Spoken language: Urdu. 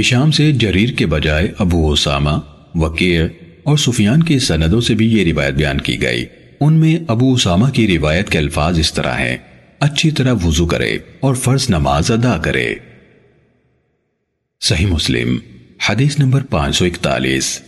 ہشام سے جریر کے بجائے ابو اسامہ وقیع اور سفیان کی سندوں سے بھی یہ روایت بیان کی گئی۔ ان میں ابو اسامہ کی روایت کے الفاظ اس طرح ہیں۔ اچھی طرح وضو کرے اور فرض نماز ادا کرے۔ صحیح مسلم، حدیث نمبر پانچ سو اکتالیس۔